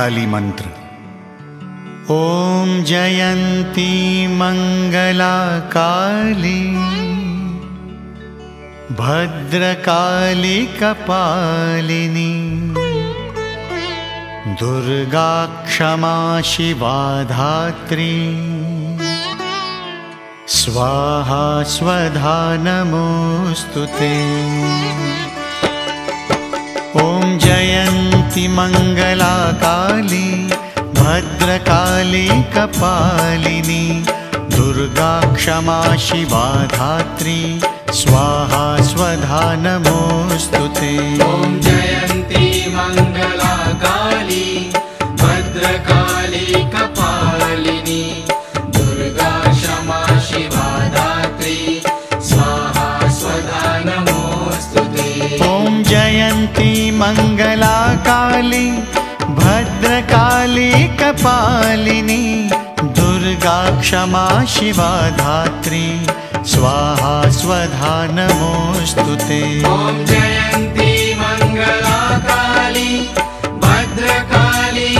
महाकाली मंत्र ॐ जयन्ती दुर्गा क्षमा शिवा धात्री स्वाहा स्वधा नमोऽस्तु ते ॐ जयन्ति मङ्गला काली भद्रकाली कपालिनी दुर्गा क्षमा शिवा धात्री स्वाहा स्वधा नमोऽस्तु ते ॐ जयन्ती मङ्गला काली भद्रकाली कपालिनी जयन्ती मङ्गला काली भद्रकाली कपालिनी दुर्गा क्षमा शिवा धात्री स्वाहा स्वधा नमोऽस्तु ते। जयन्ती मङ्गला काली भद्रकाली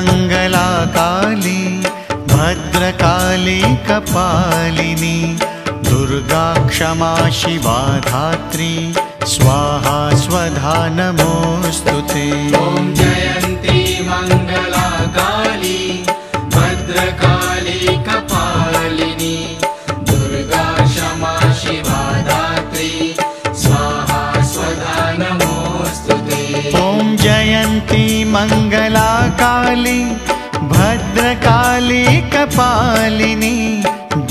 जयन्ति मङ्गला काली भद्रकाली कपालिनी दुर्गा क्षमा शिवा धात्री स्वाहा स्वधा नमोऽस्तु ॐ जयन्ती मङ्गला काली भद्रकाली कपालिनी जयन्ती मङ्गला काली भद्रकाली कपालिनी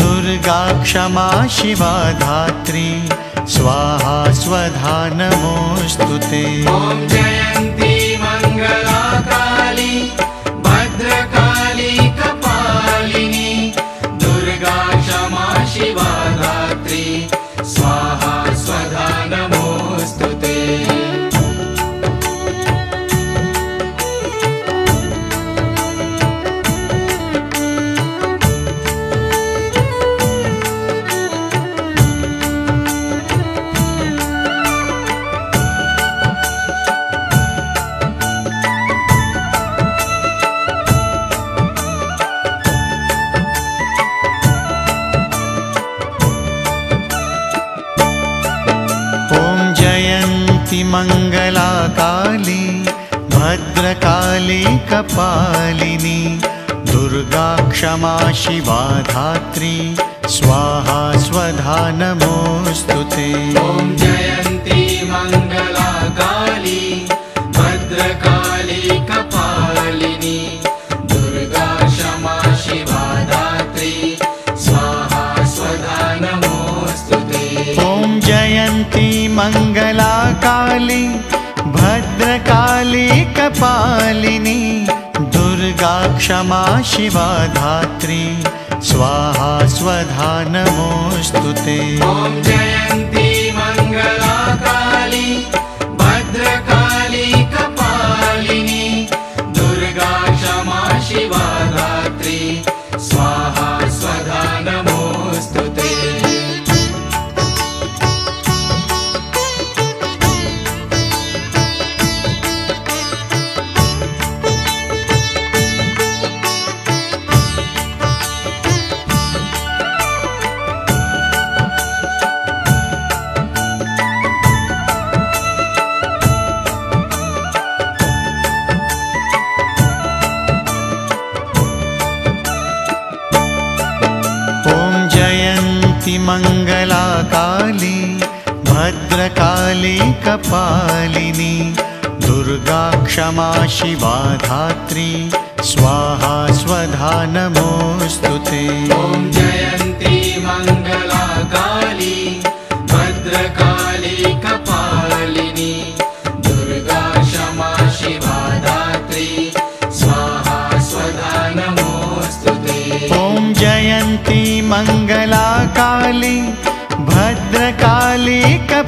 दुर्गा क्षमा शिवा धात्री स्वाहा स्वधा नमोऽस्तु ते काली भद्रकाली कपालिनी दुर्गा क्षमा शिवा धात्री स्वाहा स्वधा नमोऽस्तु ते। ॐ जयन्ती मङ्गला काली भद्रकाली कपालिनी दुर्गा क्षमा शिवा धात्री स्वाहा स्वधा नमोऽस्तु ते। ॐ जयन्ती मङ्गला काली भद्रकाली कपालिनी दुर्गा क्षमा शिवा धात्री स्वाहा स्वधा नमोऽस्तु ते। जयन्ती मङ्गला काली कपालिनी दुर्गा क्षमा शिवा धात्री स्वाहा स्वधा नमोऽस्तु ते। ॐ जयन्ती मङ्गला काली भद्रकाली कपालिनी दुर्गा क्षमा शिवा धात्री स्वाहा स्वधा नमोऽस्तु ते। ॐ जयन्ती मङ्गला काली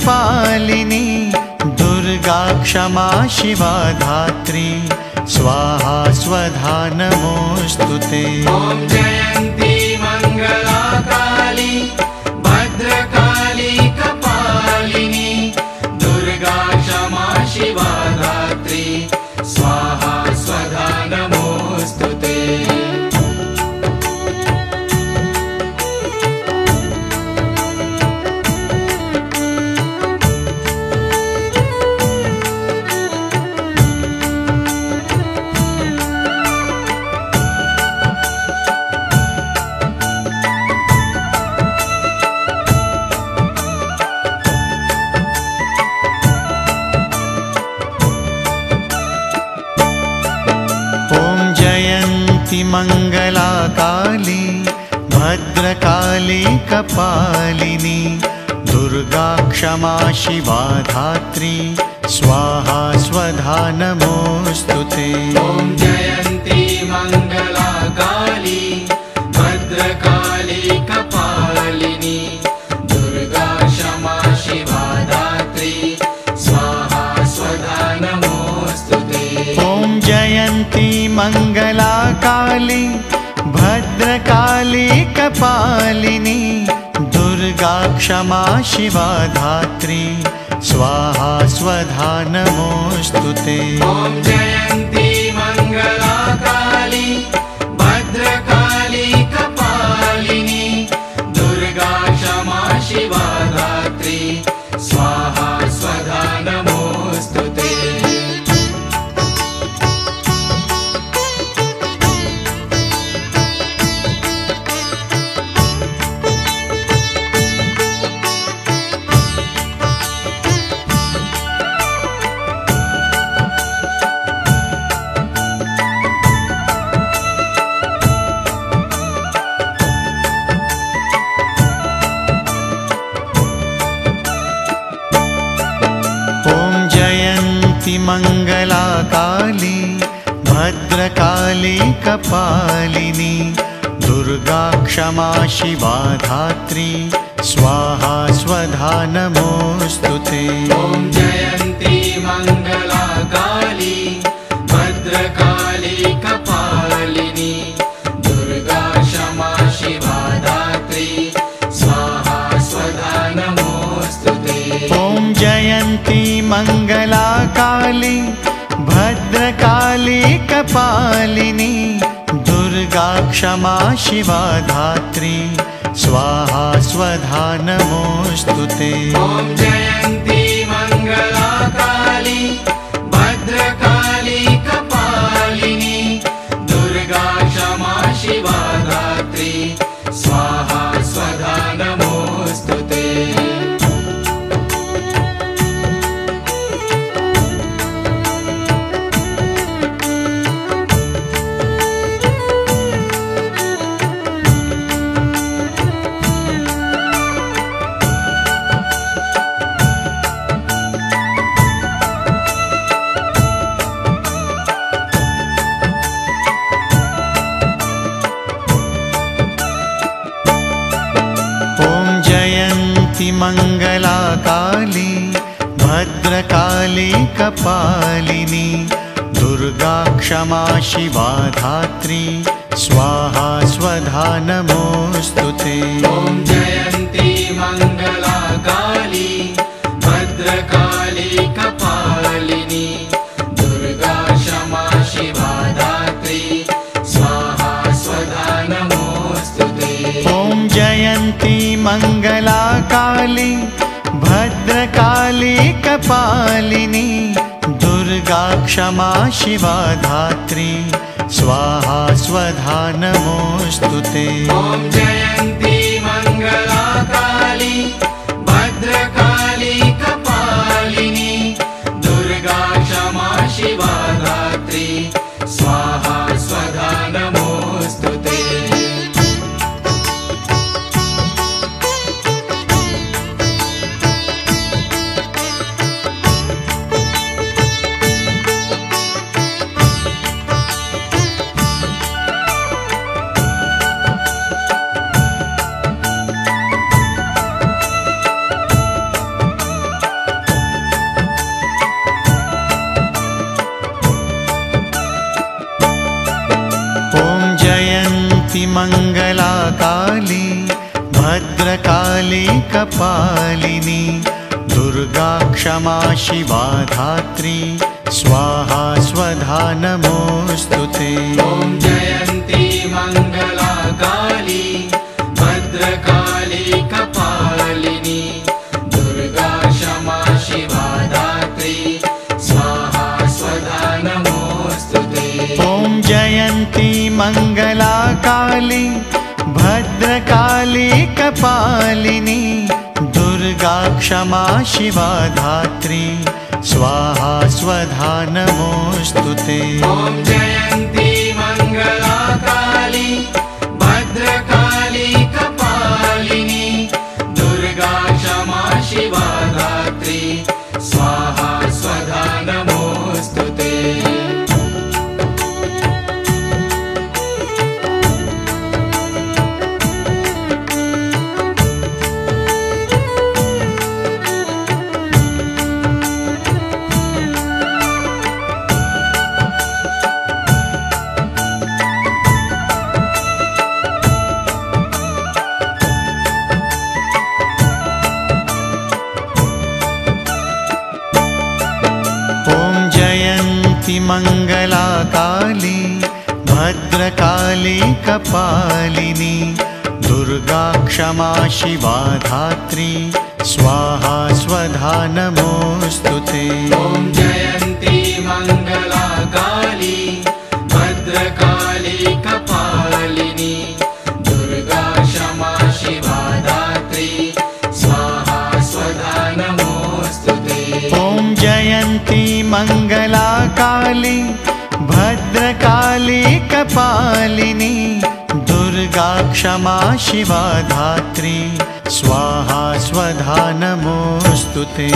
कपालिनी दुर्गा क्षमा शिवा धात्री स्वाहा स्वधा नमोऽस्तु ते कपालिनी दुर्गा क्षमा शिवा धात्री स्वाहा स्वधा नमोऽस्तु ते। ॐ जयन्ती मङ्गला काली भद्रकाली कपालिनी दुर्गा क्षमा शिवा धात्री स्वाहा स्वधा नमोऽस्तु ते। ॐ जयन्ती मङ्गला काली भद्रकाली कपालिनी दुर्गा क्षमा शिवा धात्री स्वाहा स्वधा नमोऽस्तु ते। जयन्ती मङ्गला काली जयन्ती मङ्गला काली भद्रकाली कपालिनी दुर्गा क्षमा शिवा धात्री स्वाहा स्वधा नमोऽस्तु ते। ॐ जयन्ती मङ्गला काली भद्रकाली कपालिनी दुर्गा क्षमा शिवा धात्री स्वाहा स्वधा नमोऽस्तु ते। ॐ जयन्ती मङ्गला काली भद्रकाली कपालिनी दुर्गा क्षमा शिवा धात्री स्वाहा स्वधा नमोऽस्तु ते। जयन्ती मङ्गला काली जयन्ती मङ्गला काली भद्रकाली कपालिनी दुर्गा क्षमा शिवा धात्री स्वाहा स्वधा नमोऽस्तु ते जयन्ती मङ्गला काली भद्रकाली जयन्ती मङ्गला काली भद्रकाली कपालिनी दुर्गा क्षमा शिवा धात्री स्वाहा स्वधा नमोऽस्तु ते कपालिनी दुर्गा क्षमा शिवा धात्री स्वाहा स्वधा नमोऽस्तु ते। ॐ जयन्ती मङ्गला काली भद्रकाली कपालिनी दुर्गा क्षमा शिवा दात्री स्वाहा स्वधा नमोऽस्तु ते। ॐ जयन्ती मङ्गला काली भद्रकाली कपालिनी दुर्गा क्षमा शिवा धात्री स्वाहा स्वधा नमोऽस्तु ते। भद्रकाली कपालिनी भद्रकाली कपालिनी दुर्गा क्षमा शिवा धात्री स्वाहा स्वधा नमोऽस्तु ते। ॐ जयन्ती मङ्गला काली भद्रकाली कपालिनी दुर्गा क्षमा शिवा दात्री स्वाहा स्वधा नमोऽस्तु ते। ॐ जयन्ती मङ्गला काली भद्रकाली कपालिनी दुर्गा क्षमा शिवा धात्री स्वाहा स्वधा नमोऽस्तु ते